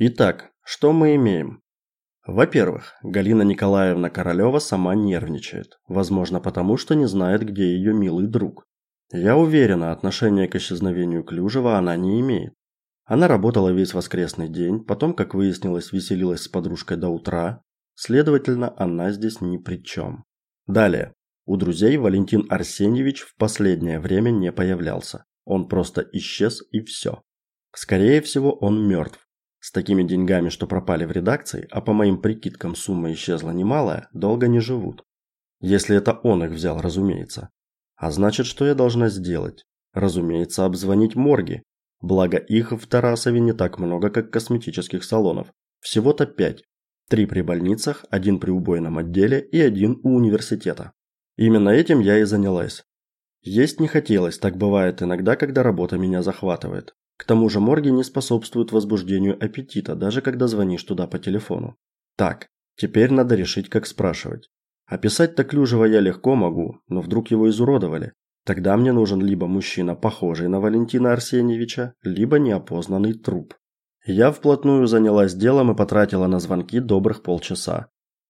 Итак, что мы имеем? Во-первых, Галина Николаевна Королева сама нервничает, возможно, потому что не знает, где ее милый друг. Я уверена, отношения к исчезновению Клюжева она не имеет. Она работала весь воскресный день, потом, как выяснилось, веселилась с подружкой до утра, следовательно, она здесь ни при чем. Далее. У друзей Валентин Арсеньевич в последнее время не появлялся. Он просто исчез и все. Скорее всего, он мертв. С такими деньгами, что пропали в редакции, а по моим прикидкам сумма исчезла немалая, долго не живут. Если это он их взял, разумеется. А значит, что я должна сделать? Разумеется, обзвонить морги. Благо их в Тарасове не так много, как косметических салонов. Всего-то пять. Три при больницах, один при убойном отделе и один у университета. Именно этим я и занялась. Есть не хотелось, так бывает иногда, когда работа меня захватывает. К тому же морги не способствуют возбуждению аппетита, даже когда звонишь туда по телефону. Так, теперь надо решить, как спрашивать. Описать-то Клюжева я легко могу, но вдруг его изуродовали. Тогда мне нужен либо мужчина, похожий на Валентина Арсеньевича, либо неопознанный труп. Я вплотную занялась делом и потратила на звонки добрых полчаса.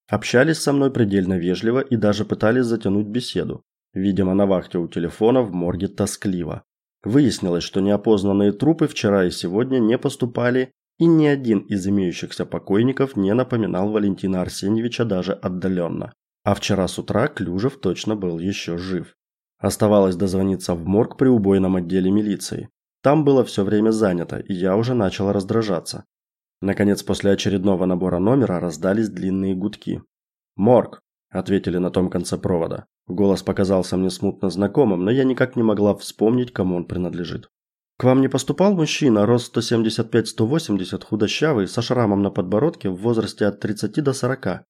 Общались со мной предельно вежливо и даже пытались затянуть беседу. Видимо, на вахте у телефона в морге тоскливо. Выяснилось, что неопознанные трупы вчера и сегодня не поступали, и ни один из имеющихся покойников не напоминал Валентина Арсеньевича даже отдаленно. А вчера с утра Клюжев точно был еще жив. Оставалось дозвониться в морг при убойном отделе милиции. Там было все время занято, и я уже начал раздражаться. Наконец, после очередного набора номера раздались длинные гудки. «Морг!» – ответили на том конце провода. Голос показался мне смутно знакомым, но я никак не могла вспомнить, кому он принадлежит. К вам не поступал мужчина, рост 175-180, худощавый, со шрамом на подбородке, в возрасте от 30 до 40?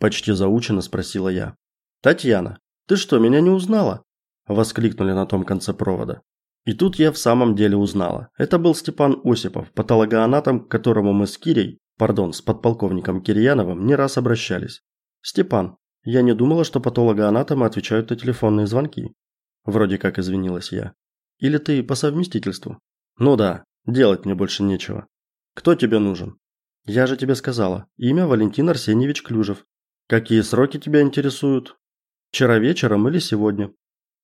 Почти заученно спросила я. Татьяна, ты что, меня не узнала? воскликнули на том конце провода. И тут я в самом деле узнала. Это был Степан Осипов, патологоанатом, к которому мы с Кирей, пардон, с подполковником Кирьяновым не раз обращались. Степан, я не думала, что патологоанатомы отвечают на телефонные звонки. Вроде как извинилась я. Или ты по совместительству? Ну да, делать мне больше нечего. Кто тебе нужен? Я же тебе сказала. Имя Валентин Арсеньевич Клюжев. Какие сроки тебя интересуют? Вчера вечером или сегодня?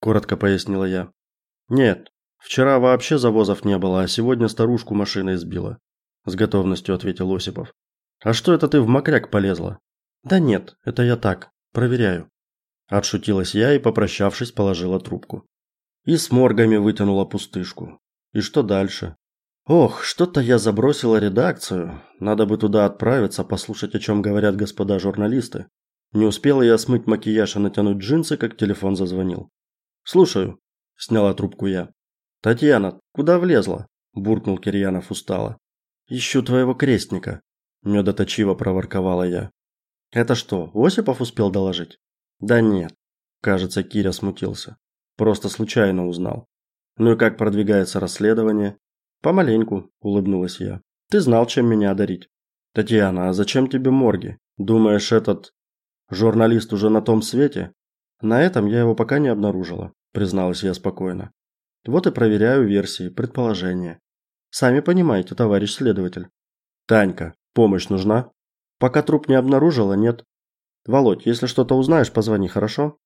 Коротко пояснила я. Нет, вчера вообще завозов не было, а сегодня старушку машина избила. С готовностью ответил Осипов. А что это ты в мокряк полезла? Да нет, это я так, Проверяю. Отшутилась я и, попрощавшись, положила трубку. И с моргами вытянула пустышку. И что дальше? Ох, что-то я забросила редакцию. Надо бы туда отправиться, послушать, о чем говорят господа журналисты. Не успела я смыть макияж и натянуть джинсы, как телефон зазвонил. «Слушаю», – сняла трубку я. «Татьяна, куда влезла?» – буркнул Кирьянов устало. «Ищу твоего крестника», – медоточиво проворковала я. Это что, Осипов успел доложить? Да нет. Кажется, Киря смутился. Просто случайно узнал. Ну и как продвигается расследование? Помаленьку, улыбнулась я. Ты знал, чем меня одарить. Татьяна, а зачем тебе морги? Думаешь, этот журналист уже на том свете? На этом я его пока не обнаружила, призналась я спокойно. Вот и проверяю версии, предположения. Сами понимаете, товарищ следователь. Танька, помощь нужна? Пока труп не обнаружила, нет. Володь, если что-то узнаешь, позвони, хорошо?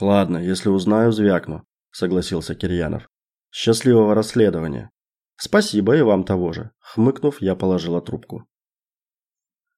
Ладно, если узнаю, звякну, согласился Кирьянов. Счастливого расследования. Спасибо и вам того же, хмыкнув, я положила трубку.